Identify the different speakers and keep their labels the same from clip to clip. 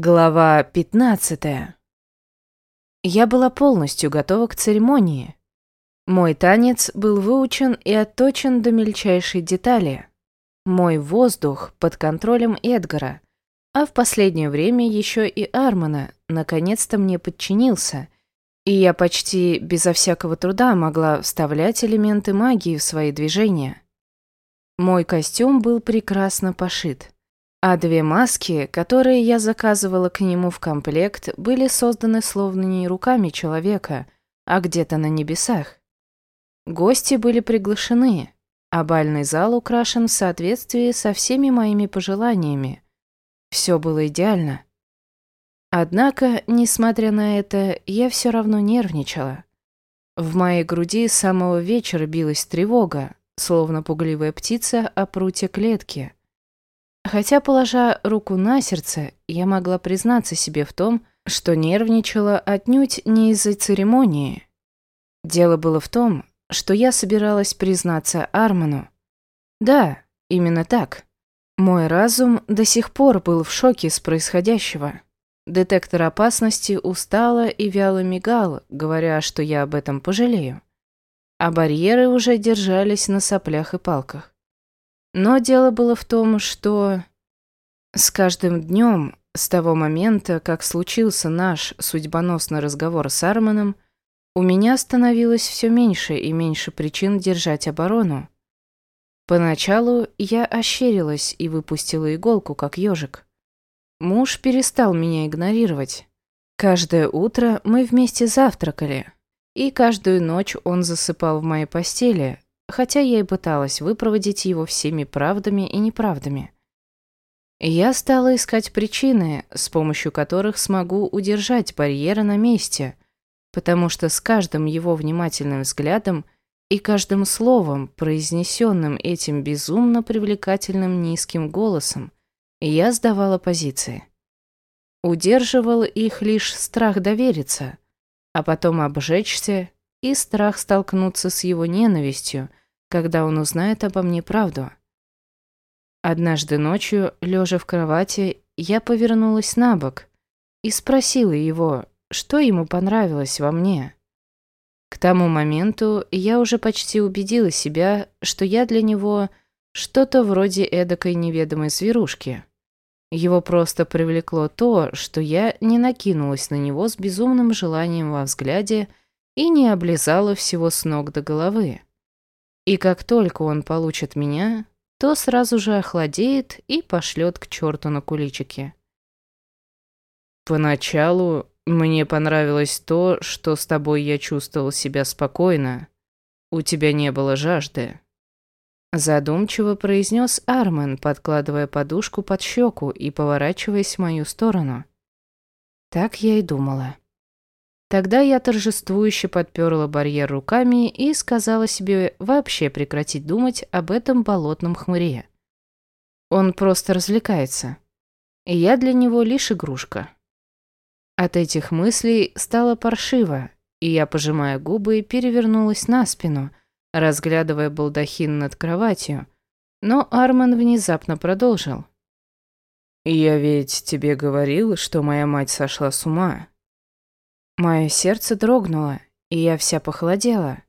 Speaker 1: Глава 15. Я была полностью готова к церемонии. Мой танец был выучен и отточен до мельчайшей детали. Мой воздух под контролем Эдгара, а в последнее время еще и Армана наконец-то мне подчинился, и я почти безо всякого труда могла вставлять элементы магии в свои движения. Мой костюм был прекрасно пошит. А две маски, которые я заказывала к нему в комплект, были созданы словно не руками человека, а где-то на небесах. Гости были приглашены, а бальный зал украшен в соответствии со всеми моими пожеланиями. Все было идеально. Однако, несмотря на это, я все равно нервничала. В моей груди с самого вечера билась тревога, словно пугливая птица о прутье клетки – Хотя, положа руку на сердце, я могла признаться себе в том, что нервничала отнюдь не из-за церемонии. Дело было в том, что я собиралась признаться Арману. Да, именно так. Мой разум до сих пор был в шоке с происходящего. Детектор опасности устало и вяло мигал, говоря, что я об этом пожалею. А барьеры уже держались на соплях и палках. Но дело было в том, что с каждым днем, с того момента, как случился наш судьбоносный разговор с Арманом, у меня становилось все меньше и меньше причин держать оборону. Поначалу я ощерилась и выпустила иголку, как ежик. Муж перестал меня игнорировать. Каждое утро мы вместе завтракали, и каждую ночь он засыпал в моей постели, хотя я и пыталась выпроводить его всеми правдами и неправдами. Я стала искать причины, с помощью которых смогу удержать барьеры на месте, потому что с каждым его внимательным взглядом и каждым словом, произнесенным этим безумно привлекательным низким голосом, я сдавала позиции. Удерживал их лишь страх довериться, а потом обжечься и страх столкнуться с его ненавистью, когда он узнает обо мне правду. Однажды ночью, лежа в кровати, я повернулась на бок и спросила его, что ему понравилось во мне. К тому моменту я уже почти убедила себя, что я для него что-то вроде эдакой неведомой зверушки. Его просто привлекло то, что я не накинулась на него с безумным желанием во взгляде и не облизала всего с ног до головы. И как только он получит меня, то сразу же охладеет и пошлет к черту на куличики.
Speaker 2: Поначалу мне понравилось то, что с тобой я чувствовал себя спокойно. У тебя не было жажды.
Speaker 1: Задумчиво произнес Армен, подкладывая подушку под щеку и поворачиваясь в мою сторону. Так я и думала. Тогда я торжествующе подперла барьер руками и сказала себе вообще прекратить думать об этом болотном хмыре. Он просто развлекается. И я для него лишь игрушка. От этих мыслей стало паршиво, и я, пожимая губы, перевернулась на спину, разглядывая балдахин над кроватью. Но Арман внезапно продолжил.
Speaker 2: «Я ведь тебе говорил, что моя мать сошла с ума.
Speaker 1: Мое сердце дрогнуло, и я вся похолодела.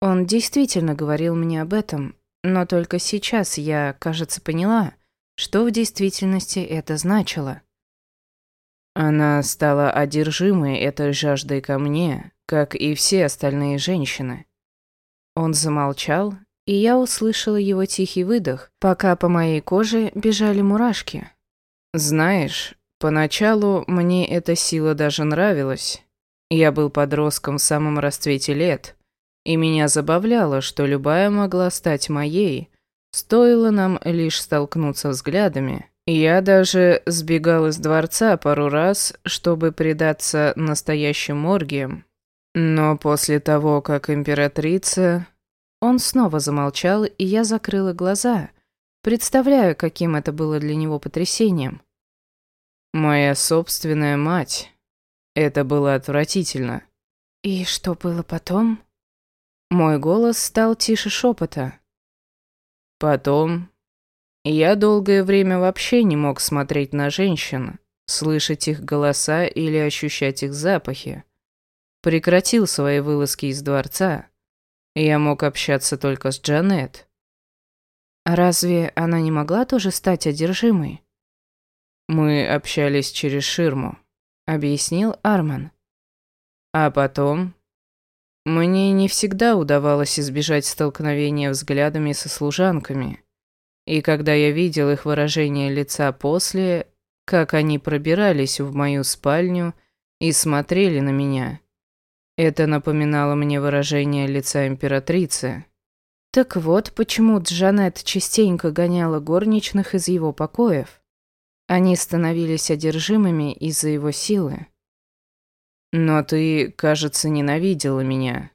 Speaker 1: Он действительно говорил мне об этом, но только сейчас я, кажется, поняла, что в действительности это значило.
Speaker 2: Она стала одержимой этой жаждой ко мне, как и все остальные женщины.
Speaker 1: Он замолчал, и я услышала его тихий выдох, пока по моей коже бежали мурашки.
Speaker 2: Знаешь, поначалу мне эта сила даже нравилась. Я был подростком в самом расцвете лет, и меня забавляло, что любая могла стать моей, стоило нам лишь столкнуться взглядами. Я даже сбегал из дворца пару раз, чтобы предаться настоящим оргиям. Но после того, как императрица...
Speaker 1: Он снова замолчал, и я закрыла глаза, представляю, каким это было для него потрясением.
Speaker 2: Моя собственная мать это было отвратительно.
Speaker 1: И что было потом? Мой голос стал тише шепота.
Speaker 2: Потом... Я долгое время вообще не мог смотреть на женщин, слышать их голоса или ощущать их запахи. Прекратил свои вылазки из дворца. Я мог общаться только с Джанет.
Speaker 1: Разве она не могла тоже стать одержимой?
Speaker 2: Мы общались через ширму, объяснил Арман. А потом мне не всегда удавалось избежать столкновения взглядами со служанками. И когда я видел их выражение лица после, как они пробирались в мою спальню и смотрели на меня, это напоминало мне выражение лица императрицы.
Speaker 1: Так вот, почему Джанет частенько гоняла горничных из его покоев. Они становились одержимыми из-за его силы.
Speaker 2: Но ты, кажется, ненавидела меня.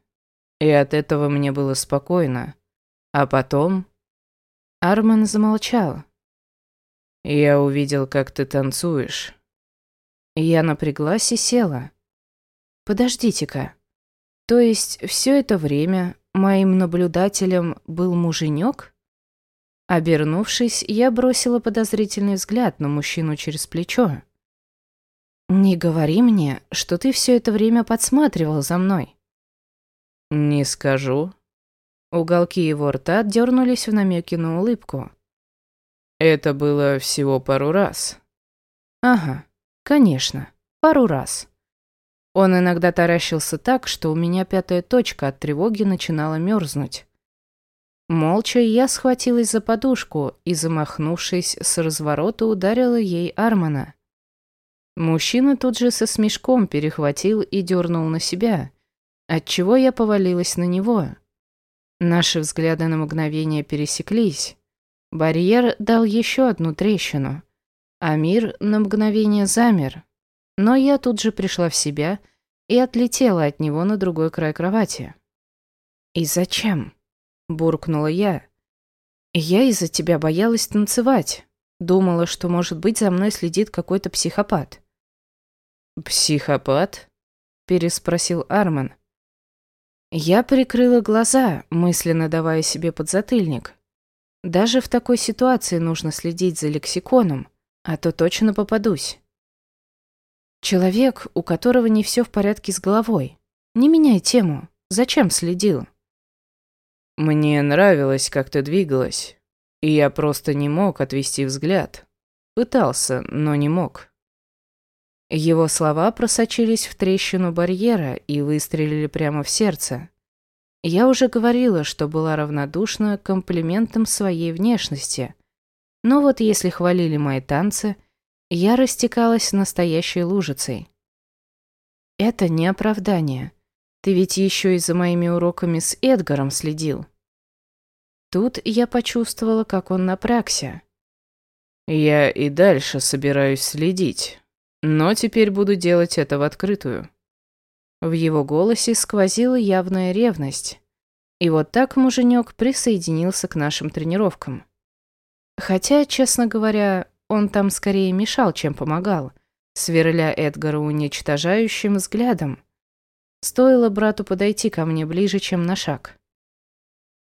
Speaker 2: И от этого мне было спокойно. А потом...
Speaker 1: Арман замолчал.
Speaker 2: Я увидел, как ты танцуешь.
Speaker 1: Я напряглась и села. Подождите-ка. То есть все это время моим наблюдателем был муженек? Обернувшись, я бросила подозрительный взгляд на мужчину через плечо. «Не говори мне, что ты все это время подсматривал за мной».
Speaker 2: «Не скажу».
Speaker 1: Уголки его рта дернулись в намеке на улыбку.
Speaker 2: «Это было всего пару раз».
Speaker 1: «Ага, конечно, пару раз». Он иногда таращился так, что у меня пятая точка от тревоги начинала мерзнуть. Молча я схватилась за подушку и, замахнувшись с разворота, ударила ей Армана. Мужчина тут же со смешком перехватил и дернул на себя, отчего я повалилась на него. Наши взгляды на мгновение пересеклись. Барьер дал еще одну трещину, а мир на мгновение замер. Но я тут же пришла в себя и отлетела от него на другой край кровати. «И зачем?» – буркнула я. «Я из-за тебя боялась танцевать. Думала, что, может быть, за мной следит какой-то психопат».
Speaker 2: «Психопат?» – переспросил Арман.
Speaker 1: Я прикрыла глаза, мысленно давая себе подзатыльник. Даже в такой ситуации нужно следить за лексиконом, а то точно попадусь. Человек, у которого не все в порядке с головой. Не меняй тему. Зачем следил?
Speaker 2: Мне нравилось, как ты двигалась, и я просто не мог отвести взгляд. Пытался, но не мог.
Speaker 1: Его слова просочились в трещину барьера и выстрелили прямо в сердце. Я уже говорила, что была равнодушна комплиментам своей внешности. Но вот если хвалили мои танцы, я растекалась настоящей лужицей. Это не оправдание. Ты ведь еще и за моими уроками с Эдгаром следил. Тут я почувствовала, как он напрягся.
Speaker 2: Я и дальше собираюсь следить. Но теперь буду делать это в открытую.
Speaker 1: В его голосе сквозила явная ревность. И вот так муженек присоединился к нашим тренировкам. Хотя, честно говоря, он там скорее мешал, чем помогал, сверля Эдгара уничтожающим взглядом. Стоило брату подойти ко мне ближе, чем на шаг.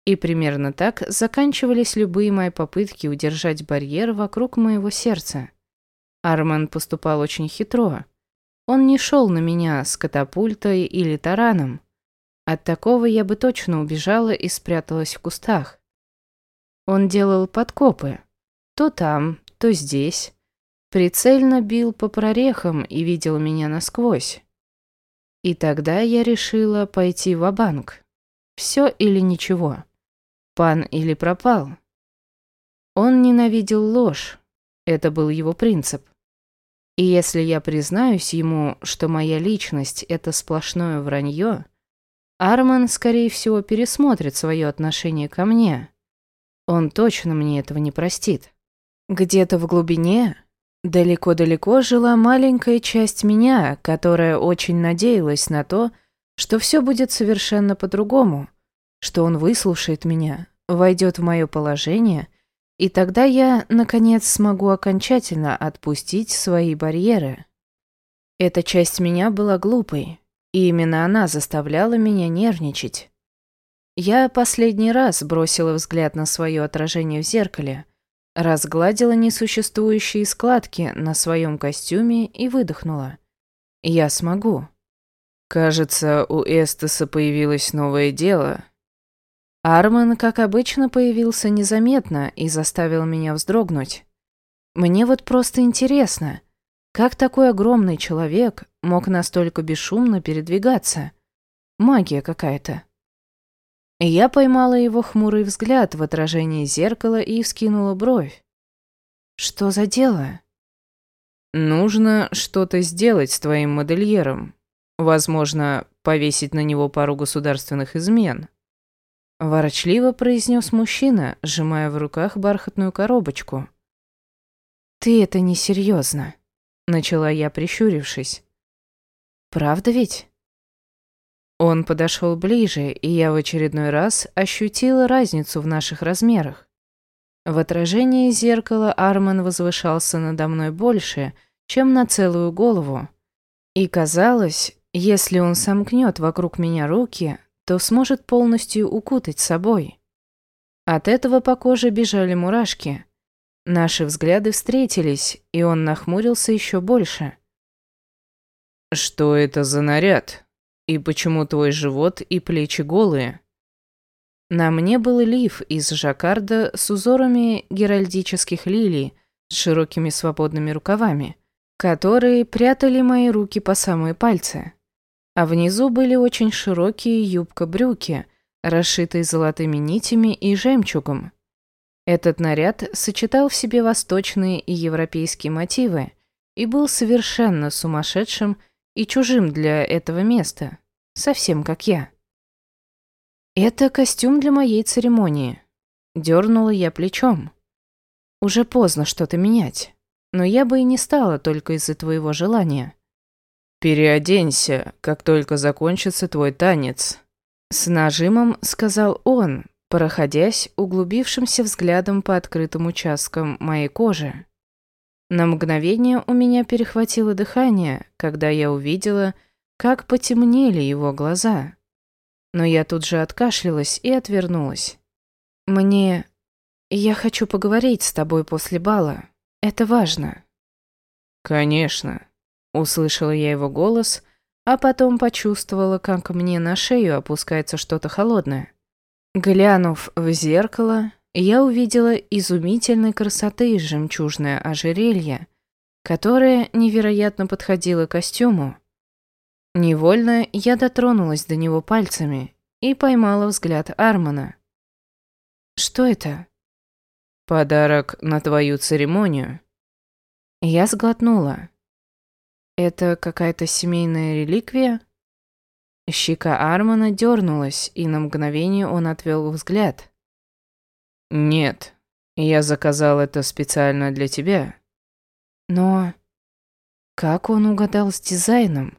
Speaker 1: И примерно так заканчивались любые мои попытки удержать барьер вокруг моего сердца. Арман поступал очень хитро. Он не шел на меня с катапультой или тараном. От такого я бы точно убежала и спряталась в кустах. Он делал подкопы. То там, то здесь. Прицельно бил по прорехам и видел меня насквозь. И тогда я решила пойти в банк Все или ничего. Пан или пропал. Он ненавидел ложь. Это был его принцип. И если я признаюсь ему, что моя личность — это сплошное вранье, Арман, скорее всего, пересмотрит свое отношение ко мне. Он точно мне этого не простит. Где-то в глубине, далеко-далеко жила маленькая часть меня, которая очень надеялась на то, что все будет совершенно по-другому, что он выслушает меня, войдет в мое положение — и тогда я, наконец, смогу окончательно отпустить свои барьеры. Эта часть меня была глупой, и именно она заставляла меня нервничать. Я последний раз бросила взгляд на свое отражение в зеркале, разгладила несуществующие складки на своем костюме и выдохнула. «Я смогу».
Speaker 2: «Кажется, у Эстеса появилось новое дело».
Speaker 1: Арман, как обычно, появился незаметно и заставил меня вздрогнуть. Мне вот просто интересно, как такой огромный человек мог настолько бесшумно передвигаться? Магия какая-то. Я поймала его хмурый взгляд в отражении зеркала и вскинула бровь. Что за дело?
Speaker 2: Нужно что-то сделать с твоим модельером. Возможно, повесить на него пару государственных измен.
Speaker 1: Ворочливо произнес мужчина, сжимая в руках бархатную коробочку. «Ты это несерьезно», — начала я, прищурившись. «Правда ведь?» Он подошел ближе, и я в очередной раз ощутила разницу в наших размерах. В отражении зеркала Арман возвышался надо мной больше, чем на целую голову. И казалось, если он сомкнет вокруг меня руки, то сможет полностью укутать собой. От этого по коже бежали мурашки. Наши взгляды встретились, и он нахмурился еще больше.
Speaker 2: «Что это за наряд? И почему твой живот и плечи голые?»
Speaker 1: На мне был лиф из жаккарда с узорами геральдических лилий с широкими свободными рукавами, которые прятали мои руки по самые пальцы. А внизу были очень широкие юбка-брюки, расшитые золотыми нитями и жемчугом. Этот наряд сочетал в себе восточные и европейские мотивы и был совершенно сумасшедшим и чужим для этого места, совсем как я. «Это костюм для моей церемонии», — дернула я плечом. «Уже поздно что-то менять, но я бы и не стала только из-за твоего желания».
Speaker 2: «Переоденься, как только закончится твой танец», —
Speaker 1: с нажимом сказал он, проходясь углубившимся взглядом по открытым участкам моей кожи. На мгновение у меня перехватило дыхание, когда я увидела, как потемнели его глаза. Но я тут же откашлялась и отвернулась. «Мне... Я хочу поговорить с тобой после бала. Это важно».
Speaker 2: «Конечно», — услышала я его голос,
Speaker 1: а потом почувствовала, как мне на шею опускается что-то холодное. Глянув в зеркало, я увидела изумительной красоты жемчужное ожерелье, которое невероятно подходило костюму. Невольно я дотронулась до него пальцами и поймала взгляд Армана. «Что это?»
Speaker 2: «Подарок на твою церемонию».
Speaker 1: Я сглотнула. «Это какая-то семейная реликвия?» Щека Армана дернулась, и на мгновение он отвел взгляд.
Speaker 2: «Нет, я заказал это специально для тебя».
Speaker 1: Но как он угадал с дизайном?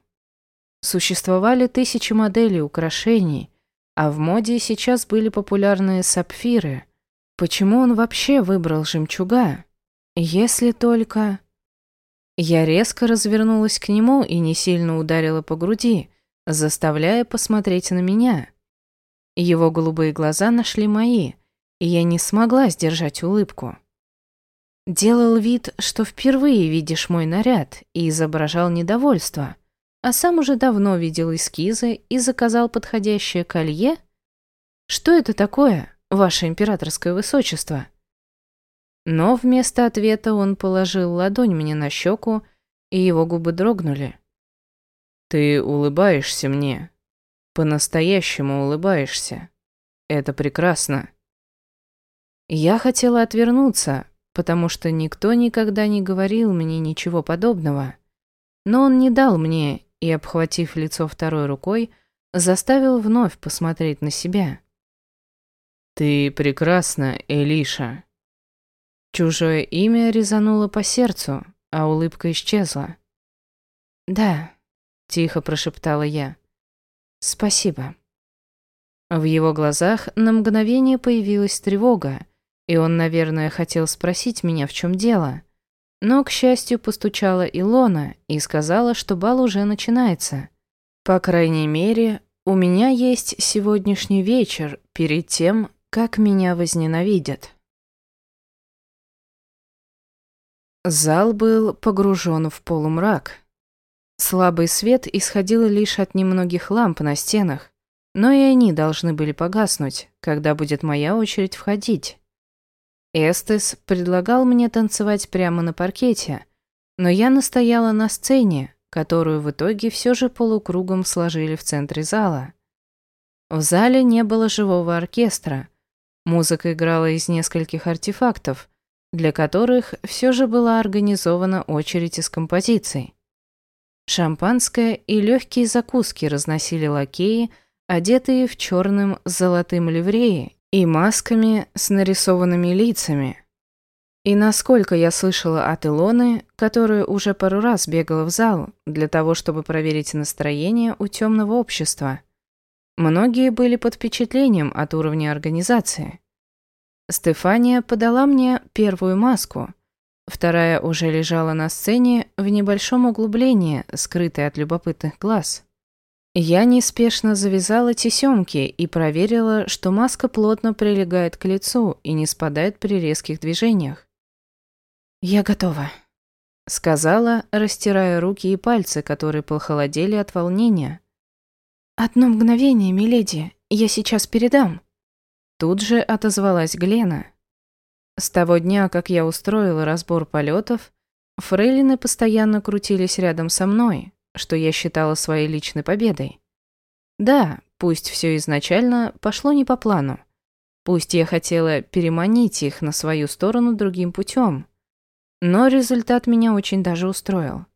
Speaker 1: Существовали тысячи моделей украшений, а в моде сейчас были популярные сапфиры. Почему он вообще выбрал жемчуга? Если только... Я резко развернулась к нему и не сильно ударила по груди, заставляя посмотреть на меня. Его голубые глаза нашли мои, и я не смогла сдержать улыбку. Делал вид, что впервые видишь мой наряд, и изображал недовольство, а сам уже давно видел эскизы и заказал подходящее колье. Что это такое, ваше императорское высочество? Но вместо ответа он положил ладонь мне на щеку, и его губы дрогнули.
Speaker 2: Ты улыбаешься мне. По-настоящему улыбаешься. Это прекрасно.
Speaker 1: Я хотела отвернуться, потому что никто никогда не говорил мне ничего подобного. Но он не дал мне и, обхватив лицо второй рукой, заставил вновь посмотреть на себя.
Speaker 2: «Ты прекрасна, Элиша».
Speaker 1: Чужое имя резануло по сердцу, а улыбка исчезла. «Да», — тихо прошептала я. «Спасибо». В его глазах на мгновение появилась тревога, и он, наверное, хотел спросить меня, в чем дело. Но, к счастью, постучала Илона и сказала, что бал уже начинается. По крайней мере, у меня есть сегодняшний вечер перед тем, как меня возненавидят. Зал был погружен в полумрак. Слабый свет исходил лишь от немногих ламп на стенах, но и они должны были погаснуть, когда будет моя очередь входить. Эстес предлагал мне танцевать прямо на паркете, но я настояла на сцене, которую в итоге все же полукругом сложили в центре зала. В зале не было живого оркестра. Музыка играла из нескольких артефактов, для которых все же была организована очередь из композиций. Шампанское и легкие закуски разносили лакеи, одетые в черным с золотым ливреи и масками с нарисованными лицами. И насколько я слышала от Илоны, которая уже пару раз бегала в зал для того, чтобы проверить настроение у темного общества, многие были под впечатлением от уровня организации. Стефания подала мне первую маску. Вторая уже лежала на сцене в небольшом углублении, скрытой от любопытных глаз. Я неспешно завязала тесемки и проверила, что маска плотно прилегает к лицу и не спадает при резких движениях. «Я готова», — сказала, растирая руки и пальцы, которые похолодели от волнения. «Одно мгновение, миледи, я сейчас передам». Тут же отозвалась Глена. С того дня, как я устроила разбор полетов, фрейлины постоянно крутились рядом со мной, что я считала своей личной победой. Да, пусть все изначально пошло не по плану. Пусть я хотела переманить их на свою сторону другим путем. Но результат меня очень даже устроил.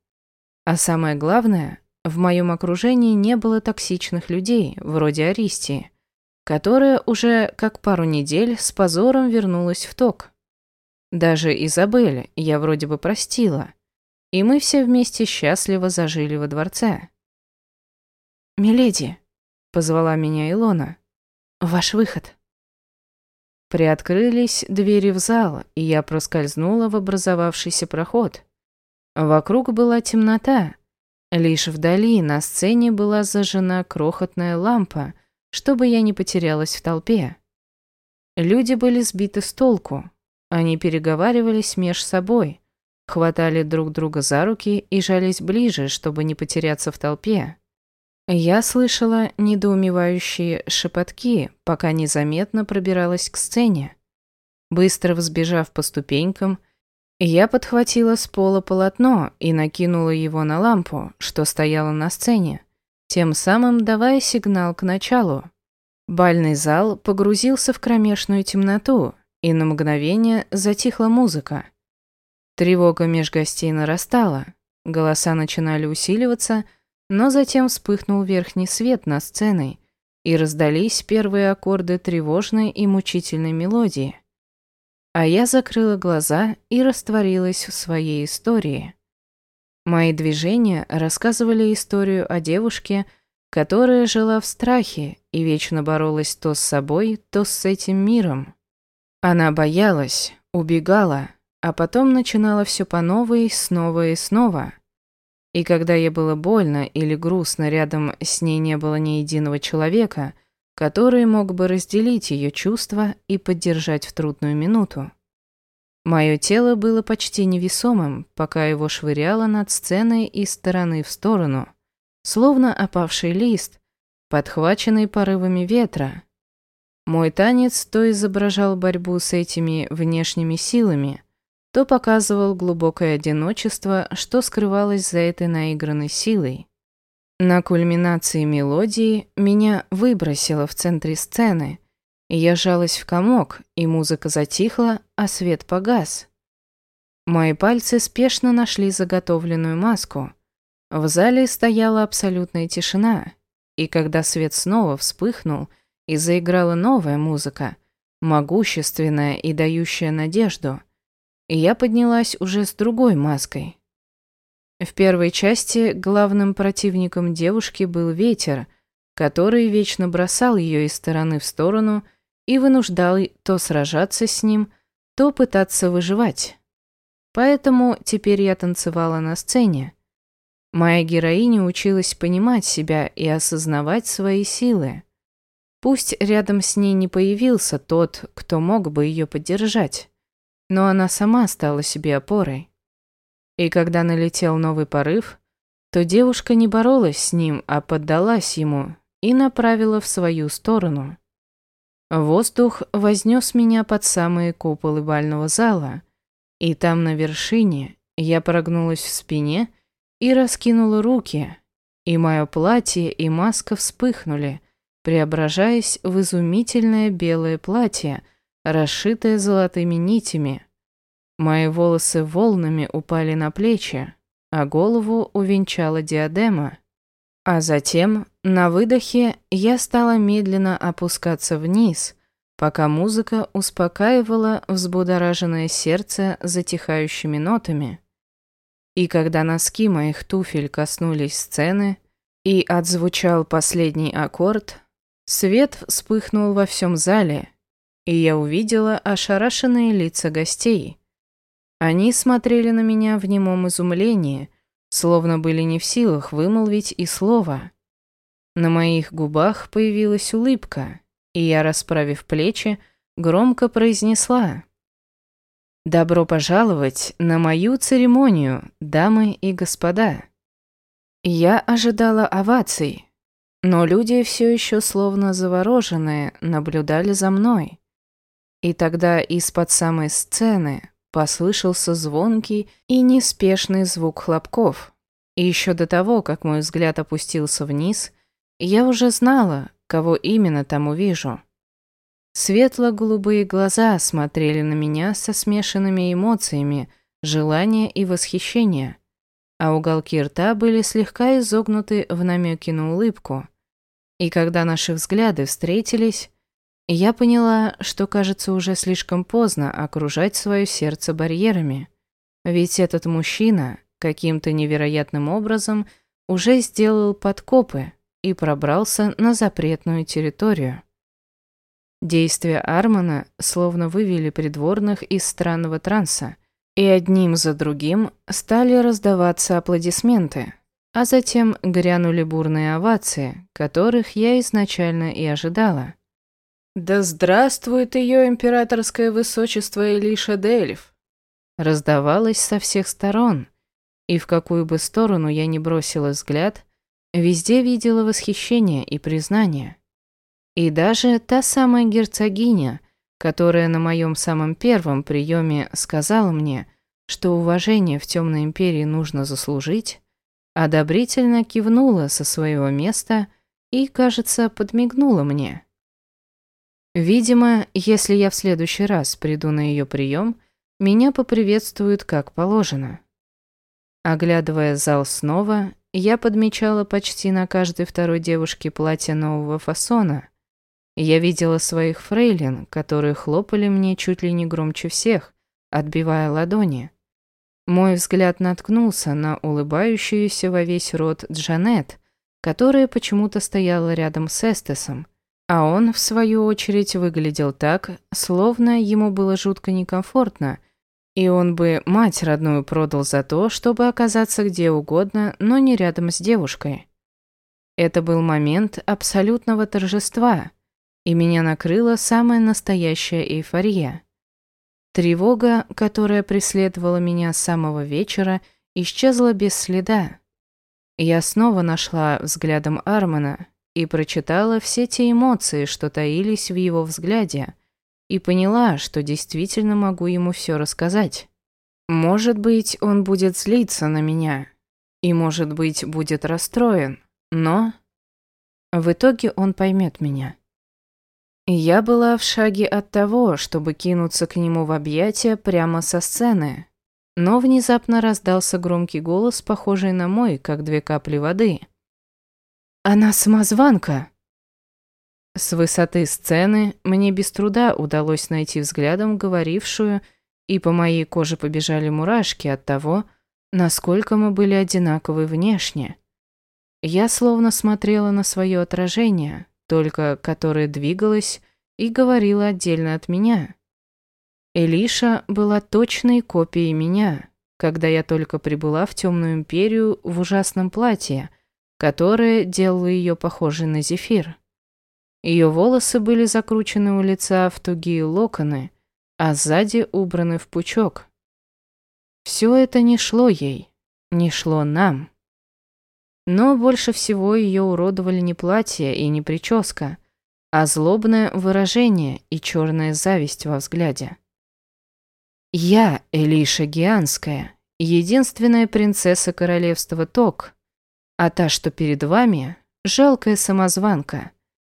Speaker 1: А самое главное, в моем окружении не было токсичных людей, вроде Аристии, которая уже как пару недель с позором вернулась в ток. Даже Изабель я вроде бы простила, и мы все вместе счастливо зажили во дворце. «Миледи», — позвала меня Илона, — «ваш выход». Приоткрылись двери в зал, и я проскользнула в образовавшийся проход. Вокруг была темнота. Лишь вдали на сцене была зажжена крохотная лампа, чтобы я не потерялась в толпе. Люди были сбиты с толку. Они переговаривались меж собой, хватали друг друга за руки и жались ближе, чтобы не потеряться в толпе. Я слышала недоумевающие шепотки, пока незаметно пробиралась к сцене. Быстро взбежав по ступенькам, я подхватила с пола полотно и накинула его на лампу, что стояла на сцене тем самым давая сигнал к началу. Бальный зал погрузился в кромешную темноту, и на мгновение затихла музыка. Тревога меж гостей нарастала, голоса начинали усиливаться, но затем вспыхнул верхний свет на сценой, и раздались первые аккорды тревожной и мучительной мелодии. А я закрыла глаза и растворилась в своей истории. Мои движения рассказывали историю о девушке, которая жила в страхе и вечно боролась то с собой, то с этим миром. Она боялась, убегала, а потом начинала все по новой, снова и снова. И когда ей было больно или грустно, рядом с ней не было ни единого человека, который мог бы разделить ее чувства и поддержать в трудную минуту. Мое тело было почти невесомым, пока его швыряло над сценой из стороны в сторону, словно опавший лист, подхваченный порывами ветра. Мой танец то изображал борьбу с этими внешними силами, то показывал глубокое одиночество, что скрывалось за этой наигранной силой. На кульминации мелодии меня выбросило в центре сцены – я жалась в комок, и музыка затихла, а свет погас. Мои пальцы спешно нашли заготовленную маску. В зале стояла абсолютная тишина, и когда свет снова вспыхнул и заиграла новая музыка, могущественная и дающая надежду, я поднялась уже с другой маской. В первой части главным противником девушки был ветер, который вечно бросал ее из стороны в сторону – и вынуждал то сражаться с ним, то пытаться выживать. Поэтому теперь я танцевала на сцене. Моя героиня училась понимать себя и осознавать свои силы. Пусть рядом с ней не появился тот, кто мог бы ее поддержать, но она сама стала себе опорой. И когда налетел новый порыв, то девушка не боролась с ним, а поддалась ему и направила в свою сторону. Воздух вознес меня под самые куполы бального зала, и там на вершине я прогнулась в спине и раскинула руки, и мое платье и маска вспыхнули, преображаясь в изумительное белое платье, расшитое золотыми нитями. Мои волосы волнами упали на плечи, а голову увенчала диадема. А затем, на выдохе, я стала медленно опускаться вниз, пока музыка успокаивала взбудораженное сердце затихающими нотами. И когда носки моих туфель коснулись сцены и отзвучал последний аккорд, свет вспыхнул во всем зале, и я увидела ошарашенные лица гостей. Они смотрели на меня в немом изумлении, словно были не в силах вымолвить и слова. На моих губах появилась улыбка, и я, расправив плечи, громко произнесла «Добро пожаловать на мою церемонию, дамы и господа». Я ожидала оваций, но люди все еще словно завороженные наблюдали за мной. И тогда из-под самой сцены послышался звонкий и неспешный звук хлопков. И еще до того, как мой взгляд опустился вниз, я уже знала, кого именно там увижу. Светло-голубые глаза смотрели на меня со смешанными эмоциями, желания и восхищения, а уголки рта были слегка изогнуты в намеке на улыбку. И когда наши взгляды встретились, я поняла, что кажется уже слишком поздно окружать свое сердце барьерами. Ведь этот мужчина каким-то невероятным образом уже сделал подкопы и пробрался на запретную территорию. Действия Армана словно вывели придворных из странного транса, и одним за другим стали раздаваться аплодисменты, а затем грянули бурные овации, которых я изначально и ожидала. «Да здравствует ее императорское высочество Элиша Дельф!» Раздавалось со всех сторон, и в какую бы сторону я ни бросила взгляд, везде видела восхищение и признание. И даже та самая герцогиня, которая на моем самом первом приеме сказала мне, что уважение в Темной Империи нужно заслужить, одобрительно кивнула со своего места и, кажется, подмигнула мне. Видимо, если я в следующий раз приду на ее прием, меня поприветствуют как положено. Оглядывая зал снова, я подмечала почти на каждой второй девушке платье нового фасона. Я видела своих фрейлин, которые хлопали мне чуть ли не громче всех, отбивая ладони. Мой взгляд наткнулся на улыбающуюся во весь рот Джанет, которая почему-то стояла рядом с Эстесом, а он, в свою очередь, выглядел так, словно ему было жутко некомфортно, и он бы мать родную продал за то, чтобы оказаться где угодно, но не рядом с девушкой. Это был момент абсолютного торжества, и меня накрыла самая настоящая эйфория. Тревога, которая преследовала меня с самого вечера, исчезла без следа. Я снова нашла взглядом Армана, и прочитала все те эмоции, что таились в его взгляде, и поняла, что действительно могу ему все рассказать. Может быть, он будет злиться на меня, и, может быть, будет расстроен, но... В итоге он поймет меня. Я была в шаге от того, чтобы кинуться к нему в объятия прямо со сцены, но внезапно раздался громкий голос, похожий на мой, как две капли воды. Она самозванка. С высоты сцены мне без труда удалось найти взглядом говорившую, и по моей коже побежали мурашки от того, насколько мы были одинаковы внешне. Я словно смотрела на свое отражение, только которое двигалось и говорило отдельно от меня. Элиша была точной копией меня, когда я только прибыла в Темную Империю в ужасном платье – которое делало ее похожей на зефир. Ее волосы были закручены у лица в тугие локоны, а сзади убраны в пучок. Все это не шло ей, не шло нам. Но больше всего ее уродовали не платье и не прическа, а злобное выражение и черная зависть во взгляде. Я, Элиша Гианская, единственная принцесса королевства Ток, а та, что перед вами, жалкая самозванка.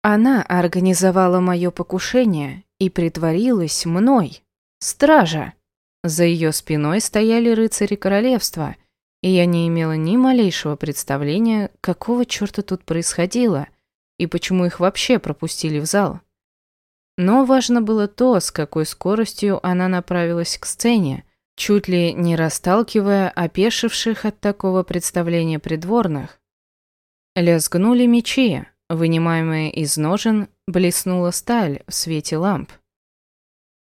Speaker 1: Она организовала мое покушение и притворилась мной, стража. За ее спиной стояли рыцари королевства, и я не имела ни малейшего представления, какого черта тут происходило и почему их вообще пропустили в зал. Но важно было то, с какой скоростью она направилась к сцене, чуть ли не расталкивая опешивших от такого представления придворных. Лязгнули мечи, вынимаемые из ножен, блеснула сталь в свете ламп.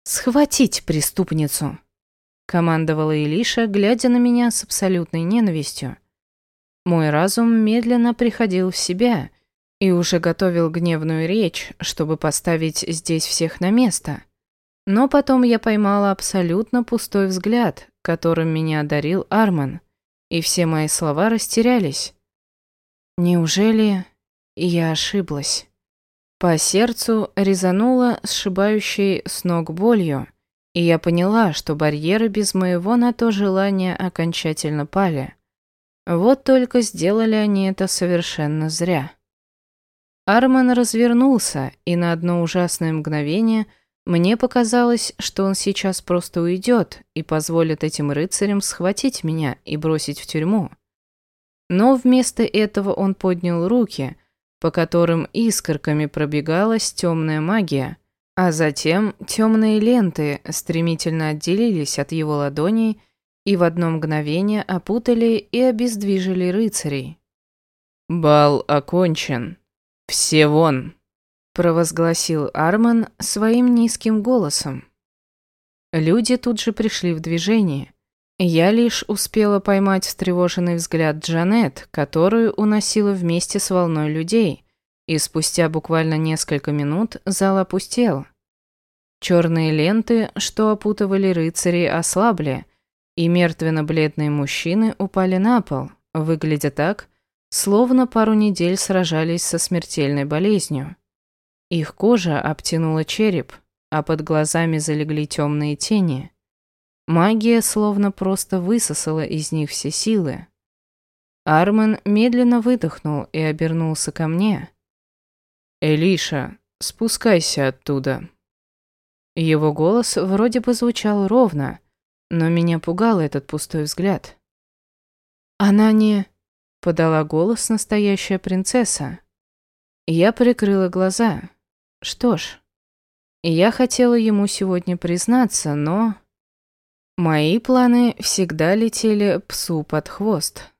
Speaker 1: «Схватить преступницу!» командовала Илиша, глядя на меня с абсолютной ненавистью. Мой разум медленно приходил в себя и уже готовил гневную речь, чтобы поставить здесь всех на место. Но потом я поймала абсолютно пустой взгляд, которым меня одарил Арман, и все мои слова растерялись. Неужели я ошиблась? По сердцу резануло сшибающей с ног болью, и я поняла, что барьеры без моего на то желания окончательно пали. Вот только сделали они это совершенно зря. Арман развернулся, и на одно ужасное мгновение мне показалось, что он сейчас просто уйдет и позволит этим рыцарям схватить меня и бросить в тюрьму. Но вместо этого он поднял руки, по которым искорками пробегалась темная магия, а затем темные ленты стремительно отделились от его ладоней и в одно мгновение опутали и обездвижили рыцарей.
Speaker 2: «Бал окончен. Все вон!» – провозгласил Арман своим низким голосом.
Speaker 1: Люди тут же пришли в движение. Я лишь успела поймать встревоженный взгляд Джанет, которую уносила вместе с волной людей, и спустя буквально несколько минут зал опустел. Черные ленты, что опутывали рыцарей, ослабли, и мертвенно-бледные мужчины упали на пол, выглядя так, словно пару недель сражались со смертельной болезнью. Их кожа обтянула череп, а под глазами залегли темные тени. Магия словно просто высосала из них все силы. Армен медленно выдохнул и обернулся ко мне.
Speaker 2: «Элиша, спускайся оттуда».
Speaker 1: Его голос вроде бы звучал ровно, но меня пугал этот пустой взгляд. «Она не...» — подала голос настоящая принцесса. Я прикрыла глаза. Что ж, я хотела ему сегодня признаться, но... Мои планы всегда летели псу под хвост.